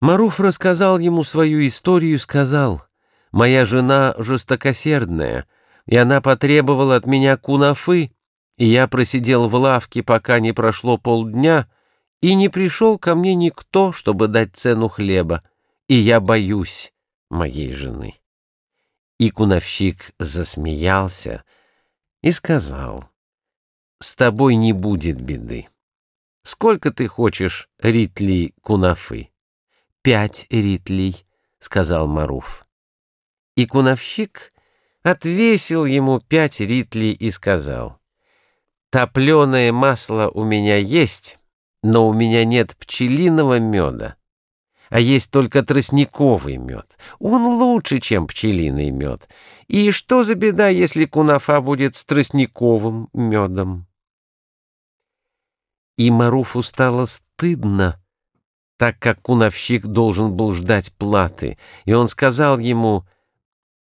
Маруф рассказал ему свою историю и сказал, «Моя жена жестокосердная, и она потребовала от меня кунафы, и я просидел в лавке, пока не прошло полдня, и не пришел ко мне никто, чтобы дать цену хлеба, и я боюсь моей жены». И куновщик засмеялся и сказал, «С тобой не будет беды. Сколько ты хочешь ритли кунафы?» Пять ритлей, — сказал Маруф. И куновщик отвесил ему пять ритлей и сказал, «Топленое масло у меня есть, но у меня нет пчелиного меда, а есть только тростниковый мед. Он лучше, чем пчелиный мед. И что за беда, если кунафа будет с тростниковым медом?» И Маруфу стало стыдно, так как куновщик должен был ждать платы, и он сказал ему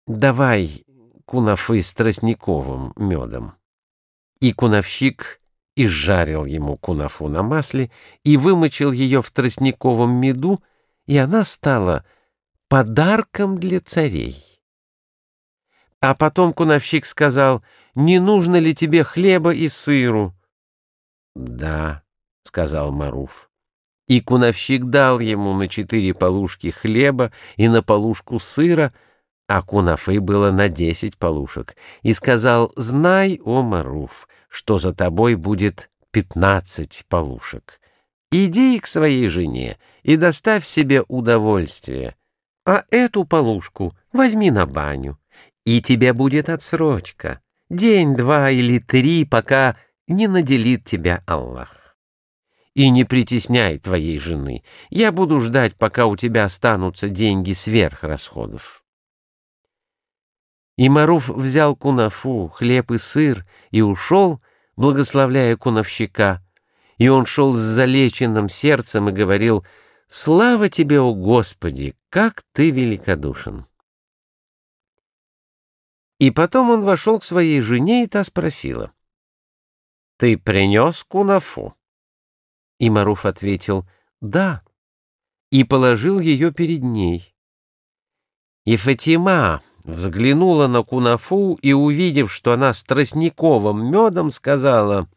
«Давай кунафы с тростниковым медом». И куновщик изжарил ему кунафу на масле и вымочил ее в тростниковом меду, и она стала подарком для царей. А потом куновщик сказал, «Не нужно ли тебе хлеба и сыру?» «Да», — сказал Маруф. И куновщик дал ему на четыре полушки хлеба и на полушку сыра, а кунафы было на десять полушек, и сказал, «Знай, о Маруф, что за тобой будет пятнадцать полушек. Иди к своей жене и доставь себе удовольствие, а эту полушку возьми на баню, и тебе будет отсрочка, день, два или три, пока не наделит тебя Аллах и не притесняй твоей жены. Я буду ждать, пока у тебя останутся деньги сверх расходов. И Маруф взял кунафу, хлеб и сыр и ушел, благословляя куновщика. И он шел с залеченным сердцем и говорил, «Слава тебе, о Господи, как ты великодушен!» И потом он вошел к своей жене, и та спросила, «Ты принес кунафу?» И Маруф ответил «Да» и положил ее перед ней. И Фатима взглянула на Кунафу и, увидев, что она с тростниковым медом, сказала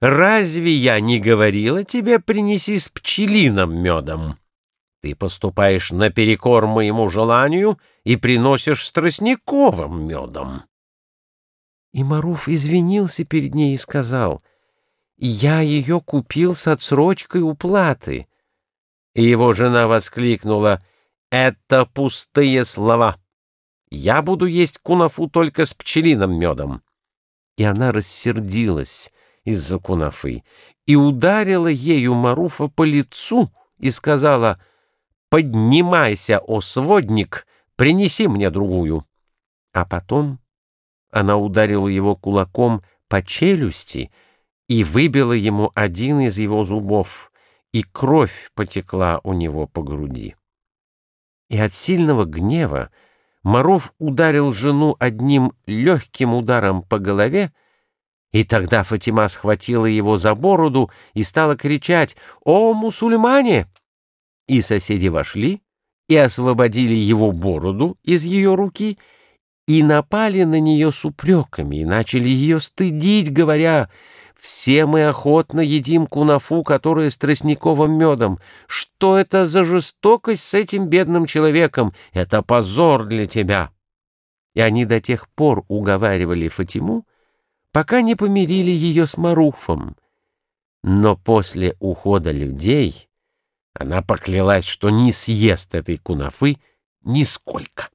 «Разве я не говорила тебе принеси с пчелиным медом? Ты поступаешь наперекор моему желанию и приносишь с тростниковым медом». И Маруф извинился перед ней и сказал — я ее купил с отсрочкой уплаты. И его жена воскликнула, «Это пустые слова. Я буду есть кунафу только с пчелиным медом». И она рассердилась из-за кунафы и ударила ею Маруфа по лицу и сказала, «Поднимайся, о сводник, принеси мне другую». А потом она ударила его кулаком по челюсти, и выбила ему один из его зубов, и кровь потекла у него по груди. И от сильного гнева Маров ударил жену одним легким ударом по голове, и тогда Фатима схватила его за бороду и стала кричать «О, мусульмане!» И соседи вошли и освободили его бороду из ее руки и напали на нее с упреками и начали ее стыдить, говоря все мы охотно едим кунафу, которая с тростниковым медом. Что это за жестокость с этим бедным человеком? Это позор для тебя!» И они до тех пор уговаривали Фатиму, пока не помирили ее с Маруфом. Но после ухода людей она поклялась, что не съест этой кунафы нисколько.